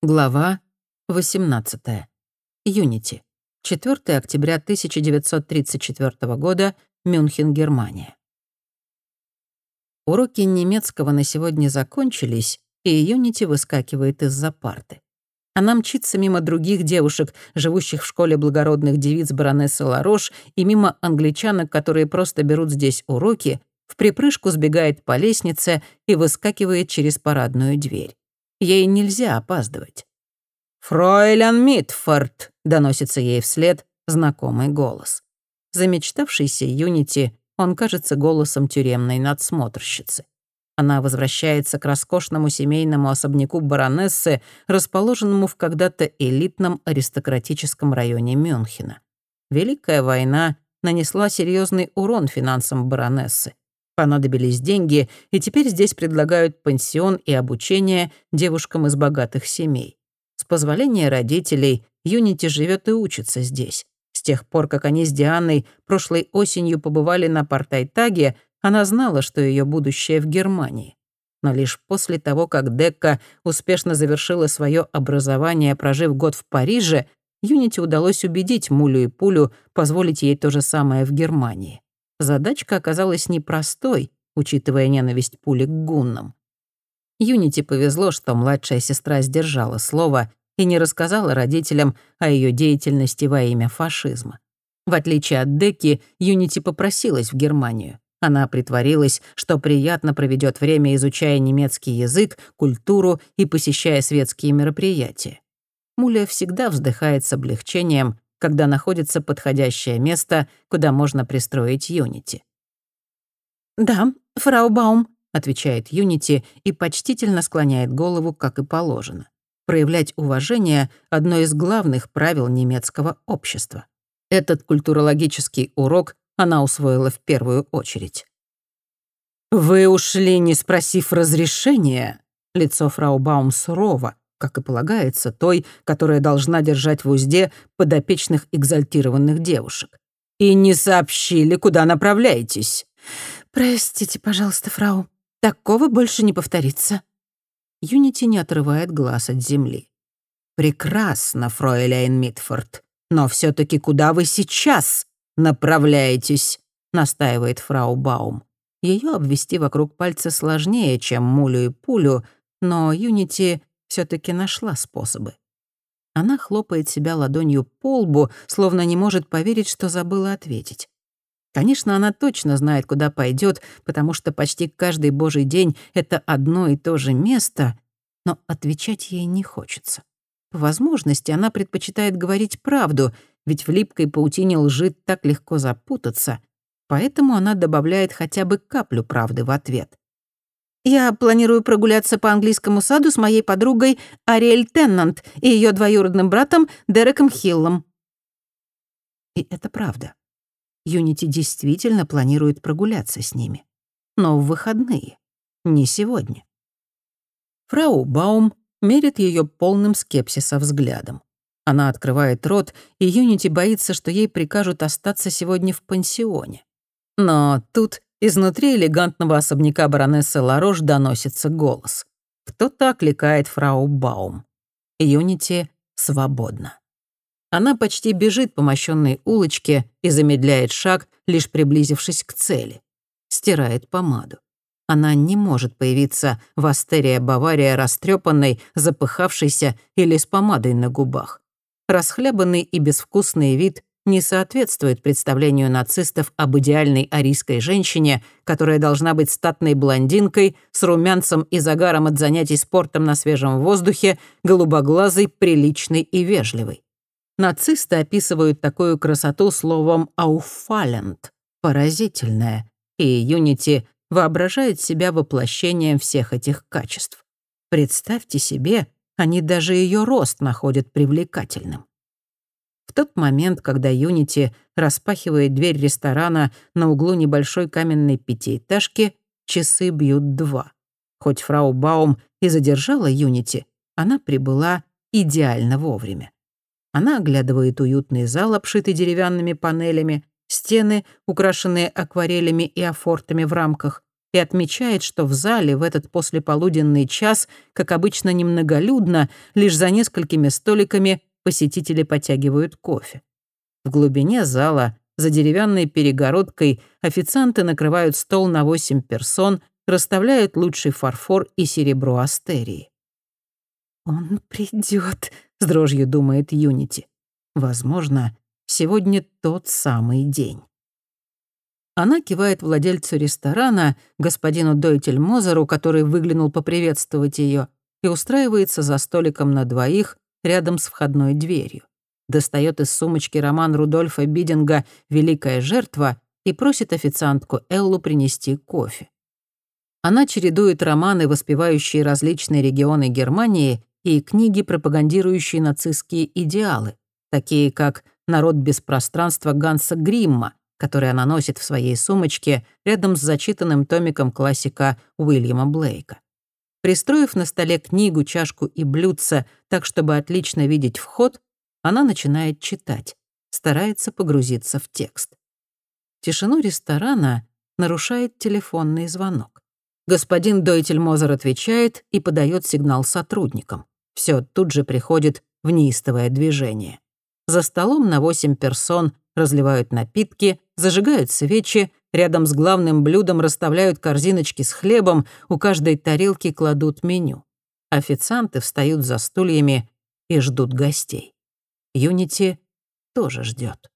Глава 18. Юнити. 4 октября 1934 года. Мюнхен, Германия. Уроки немецкого на сегодня закончились, и Юнити выскакивает из-за парты. Она мчится мимо других девушек, живущих в школе благородных девиц баронессы Ларош, и мимо англичанок, которые просто берут здесь уроки, в припрыжку сбегает по лестнице и выскакивает через парадную дверь. Ей нельзя опаздывать. «Фройлян Митфорд!» — доносится ей вслед знакомый голос. Замечтавшийся Юнити, он кажется голосом тюремной надсмотрщицы. Она возвращается к роскошному семейному особняку баронессы, расположенному в когда-то элитном аристократическом районе Мюнхена. Великая война нанесла серьезный урон финансам баронессы. Понадобились деньги, и теперь здесь предлагают пансион и обучение девушкам из богатых семей. С позволения родителей, Юнити живет и учится здесь. С тех пор, как они с Дианой прошлой осенью побывали на Портайтаге, она знала, что ее будущее в Германии. Но лишь после того, как Декка успешно завершила свое образование, прожив год в Париже, Юнити удалось убедить Мулю и Пулю позволить ей то же самое в Германии. Задачка оказалась непростой, учитывая ненависть пули к гуннам. Юнити повезло, что младшая сестра сдержала слово и не рассказала родителям о ее деятельности во имя фашизма. В отличие от Деки, Юнити попросилась в Германию. Она притворилась, что приятно проведет время, изучая немецкий язык, культуру и посещая светские мероприятия. Муля всегда вздыхает с облегчением, когда находится подходящее место, куда можно пристроить Юнити. «Да, фрау Баум», — отвечает Юнити и почтительно склоняет голову, как и положено. Проявлять уважение — одно из главных правил немецкого общества. Этот культурологический урок она усвоила в первую очередь. «Вы ушли, не спросив разрешения?» Лицо фрау Баум сурово, как и полагается, той, которая должна держать в узде подопечных экзальтированных девушек. «И не сообщили, куда направляетесь». «Простите, пожалуйста, фрау, такого больше не повторится». Юнити не отрывает глаз от земли. «Прекрасно, фройляйн Митфорд, но все таки куда вы сейчас направляетесь?» — настаивает фрау Баум. Ее обвести вокруг пальца сложнее, чем мулю и пулю, но Юнити все таки нашла способы. Она хлопает себя ладонью по лбу, словно не может поверить, что забыла ответить. Конечно, она точно знает, куда пойдет, потому что почти каждый божий день это одно и то же место, но отвечать ей не хочется. По возможности она предпочитает говорить правду, ведь в липкой паутине лжи так легко запутаться, поэтому она добавляет хотя бы каплю правды в ответ. Я планирую прогуляться по английскому саду с моей подругой Ариэль Теннант и ее двоюродным братом Дереком Хиллом. И это правда. Юнити действительно планирует прогуляться с ними. Но в выходные. Не сегодня. Фрау Баум мерит ее полным скепсиса взглядом. Она открывает рот, и Юнити боится, что ей прикажут остаться сегодня в пансионе. Но тут Изнутри элегантного особняка баронессы Ларош доносится голос. Кто-то окликает фрау Баум. Юнити свободна. Она почти бежит по мощенной улочке и замедляет шаг, лишь приблизившись к цели. Стирает помаду. Она не может появиться в Астерия Бавария растрепанной, запыхавшейся или с помадой на губах. Расхлябанный и безвкусный вид не соответствует представлению нацистов об идеальной арийской женщине, которая должна быть статной блондинкой, с румянцем и загаром от занятий спортом на свежем воздухе, голубоглазой, приличной и вежливой. Нацисты описывают такую красоту словом «ауфалент» — «поразительная», и Юнити воображает себя воплощением всех этих качеств. Представьте себе, они даже ее рост находят привлекательным. В тот момент, когда Юнити распахивает дверь ресторана на углу небольшой каменной пятиэтажки, часы бьют два. Хоть фрау Баум и задержала Юнити, она прибыла идеально вовремя. Она оглядывает уютный зал, обшитый деревянными панелями, стены, украшенные акварелями и афортами в рамках, и отмечает, что в зале в этот послеполуденный час, как обычно, немноголюдно, лишь за несколькими столиками посетители потягивают кофе. В глубине зала, за деревянной перегородкой, официанты накрывают стол на восемь персон, расставляют лучший фарфор и серебро астерии. «Он придет», — с дрожью думает Юнити. «Возможно, сегодня тот самый день». Она кивает владельцу ресторана, господину Дойтель Мозеру, который выглянул поприветствовать ее, и устраивается за столиком на двоих рядом с входной дверью. Достает из сумочки роман Рудольфа Бидинга «Великая жертва» и просит официантку Эллу принести кофе. Она чередует романы, воспевающие различные регионы Германии, и книги, пропагандирующие нацистские идеалы, такие как «Народ без пространства» Ганса Гримма, который она носит в своей сумочке рядом с зачитанным томиком классика Уильяма Блейка. Пристроив на столе книгу, чашку и блюдце так, чтобы отлично видеть вход, она начинает читать, старается погрузиться в текст. Тишину ресторана нарушает телефонный звонок. Господин Дойтель-Мозер отвечает и подает сигнал сотрудникам. Все тут же приходит в неистовое движение. За столом на восемь персон разливают напитки, зажигают свечи, рядом с главным блюдом расставляют корзиночки с хлебом, у каждой тарелки кладут меню. Официанты встают за стульями и ждут гостей. Юнити тоже ждет.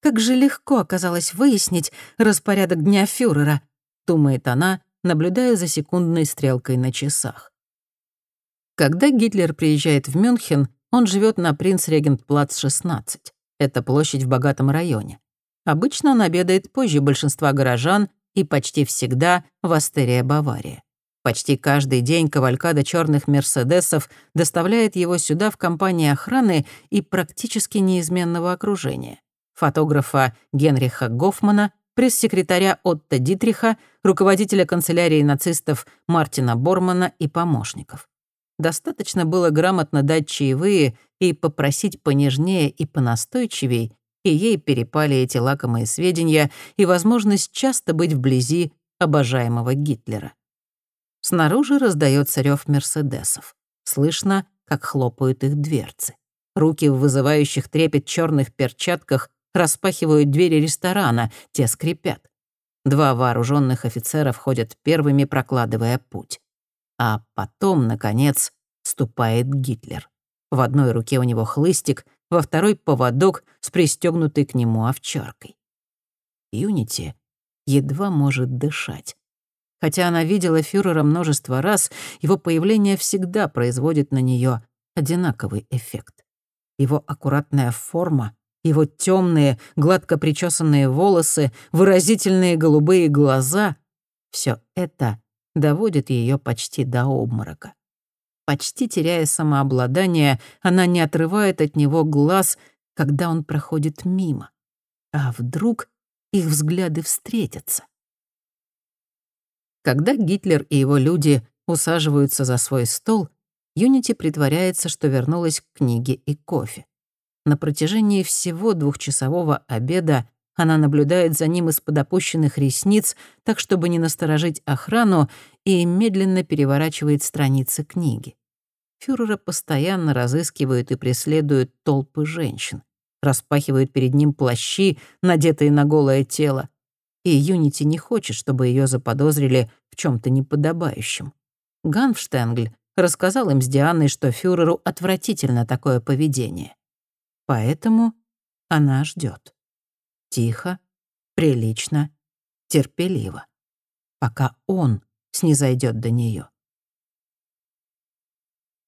«Как же легко оказалось выяснить распорядок дня фюрера», — думает она, наблюдая за секундной стрелкой на часах. Когда Гитлер приезжает в Мюнхен, он живет на Принц-Регент-Плац, 16. Это площадь в богатом районе. Обычно он обедает позже большинства горожан и почти всегда в Астерия Бавария. Почти каждый день кавалькада черных «Мерседесов» доставляет его сюда в компании охраны и практически неизменного окружения. Фотографа Генриха Гофмана, пресс-секретаря Отто Дитриха, руководителя канцелярии нацистов Мартина Бормана и помощников. Достаточно было грамотно дать чаевые и попросить понежнее и понастойчивей, и ей перепали эти лакомые сведения и возможность часто быть вблизи обожаемого Гитлера. Снаружи раздается рев Мерседесов. Слышно, как хлопают их дверцы. Руки в вызывающих трепет черных перчатках распахивают двери ресторана, те скрипят. Два вооруженных офицера входят первыми, прокладывая путь. А потом, наконец, ступает Гитлер. В одной руке у него хлыстик, во второй — поводок с пристегнутой к нему овчаркой. Юнити едва может дышать. Хотя она видела фюрера множество раз, его появление всегда производит на нее одинаковый эффект. Его аккуратная форма, его темные, гладко причесанные волосы, выразительные голубые глаза — все это доводит ее почти до обморока. Почти теряя самообладание, она не отрывает от него глаз, когда он проходит мимо. А вдруг их взгляды встретятся? Когда Гитлер и его люди усаживаются за свой стол, Юнити притворяется, что вернулась к книге и кофе. На протяжении всего двухчасового обеда она наблюдает за ним из-под опущенных ресниц, так чтобы не насторожить охрану, и медленно переворачивает страницы книги. Фюрера постоянно разыскивают и преследуют толпы женщин. Распахивают перед ним плащи, надетые на голое тело. И Юнити не хочет, чтобы ее заподозрили в чем то неподобающем. Ганфштенгль рассказал им с Дианой, что фюреру отвратительно такое поведение. Поэтому она ждет тихо, прилично, терпеливо, пока он снизойдет до нее.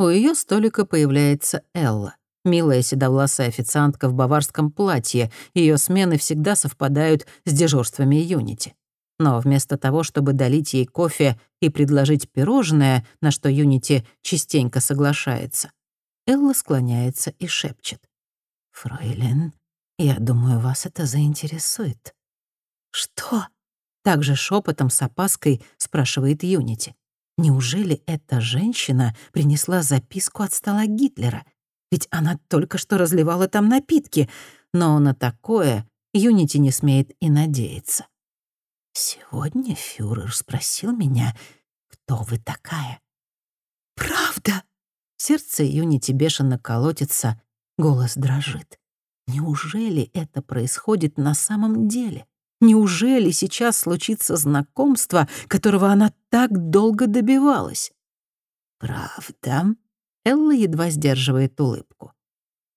У ее столика появляется Элла, милая седовласая официантка в баварском платье. Ее смены всегда совпадают с дежурствами Юнити. Но вместо того, чтобы долить ей кофе и предложить пирожное, на что Юнити частенько соглашается, Элла склоняется и шепчет. «Фройлен, я думаю, вас это заинтересует». «Что?» — также шепотом с опаской спрашивает Юнити. «Неужели эта женщина принесла записку от стола Гитлера? Ведь она только что разливала там напитки, но на такое Юнити не смеет и надеяться». Сегодня фюрер спросил меня, кто вы такая. Правда? Сердце Юнити бешено колотится, голос дрожит. Неужели это происходит на самом деле? Неужели сейчас случится знакомство, которого она так долго добивалась? Правда? Элла едва сдерживает улыбку.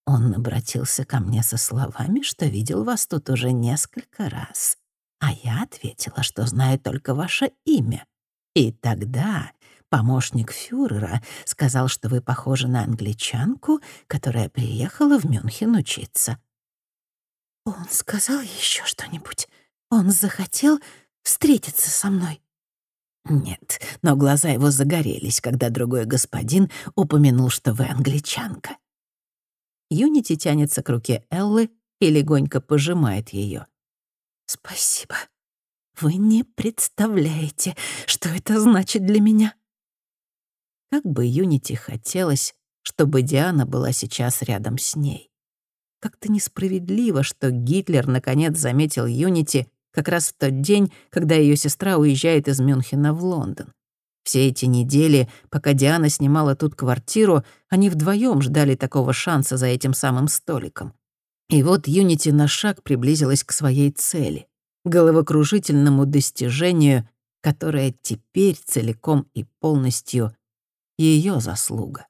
Он обратился ко мне со словами, что видел вас тут уже несколько раз. А я ответила, что знаю только ваше имя. И тогда помощник фюрера сказал, что вы похожи на англичанку, которая приехала в Мюнхен учиться. Он сказал еще что-нибудь? Он захотел встретиться со мной? Нет, но глаза его загорелись, когда другой господин упомянул, что вы англичанка. Юнити тянется к руке Эллы и легонько пожимает ее. «Спасибо. Вы не представляете, что это значит для меня». Как бы Юнити хотелось, чтобы Диана была сейчас рядом с ней. Как-то несправедливо, что Гитлер наконец заметил Юнити как раз в тот день, когда ее сестра уезжает из Мюнхена в Лондон. Все эти недели, пока Диана снимала тут квартиру, они вдвоем ждали такого шанса за этим самым столиком. И вот Юнити на шаг приблизилась к своей цели — головокружительному достижению, которое теперь целиком и полностью ее заслуга.